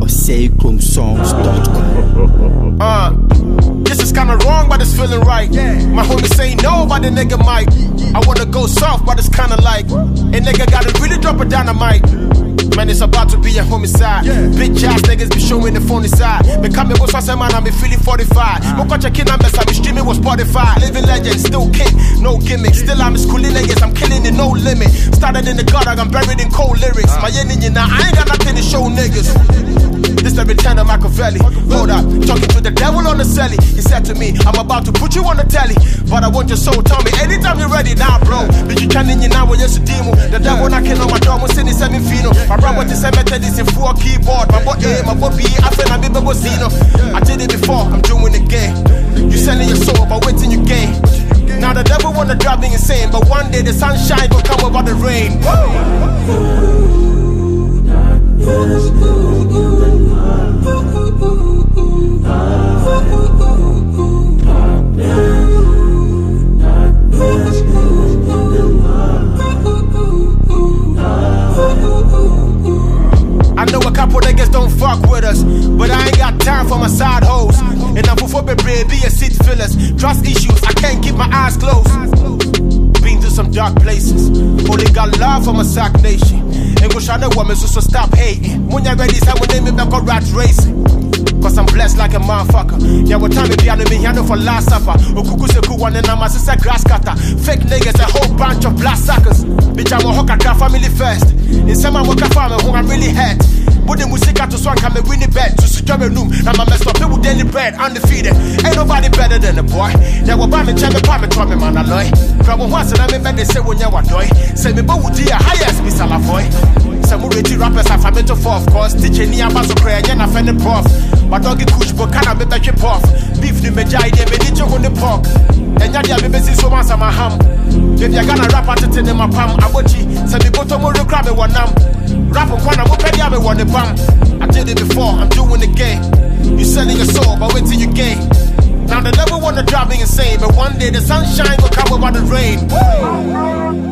OseiKromSongs.com. Uh, this is kinda wrong, but it's feeling right. My homies say no, but the nigga might. I wanna go soft, but it's kinda like. A nigga gotta really drop a dynamite. Man, it's about to be a homicide. Bitch ass niggas be showing the phony side. Me coming with what's man, I'm feeling 45. Uh. Mo catch a kid numbers, I be streaming with Spotify. Living legend, still king, no gimmick. Still I'm schooling niggas, I'm killing it, no limit. Started in the gutter, I'm buried in cold lyrics. My enemy now, I ain't got nothing to show niggas. This the return of Machiavelli. Hold up, talking to the devil on the celly. He said to me, I'm about to put you on the telly. But I want your soul, tell me anytime you're ready. Now, bro, bitch, you can't in now, when you're demo. The devil knocking on my door, I'm sending seven fino. My brother just said, method is in full keyboard. My boy A, my boy B, I feel I'm in Zeno. I did it before, I'm doing it again. But one day the sunshine will come over the rain. I know a couple niggas don't fuck with us, but I ain't got time for my side hoes. And I'm be a seat. Trust issues, I can't keep my eyes closed. Some dark places, only got love for my sack nation. And wish I know woman, so, so stop hating. When you're ready, someone name me back on rat racing. Cause I'm blessed like a motherfucker. Yeah, what time it be on me here for last supper. Okuku se ku one and I'm a sister grass cutter. Fake niggas, a whole bunch of blast suckers. Bitch, I'm a hawker, family first. In some I work a farmer who I'm really hurt. The music to swan come and win the bet to secure a room. Now my messed up people daily bread undefeated. Ain't nobody better than the boy. Now what buy me check me pay me try me man alloy. From once and I me bet they say when you are doy. Say me but would you highest me salafoy. Some ready rappers have family to four of course. Teaching me about so cray and I find the prof. My doggy kuch but can I be back off. Beef the major idea me need you on the pork. And yadi be busy so much I'm a ham. Baby I gonna rap at it in my palm. I watch it. Say me go to grab me one nam. Rap on one, I'm ready, I'm on the bum. I did it before, I'm doing it again. You selling your soul, but wait till you gain. Now the devil wanna drive me insane, but one day the sunshine will come over the rain.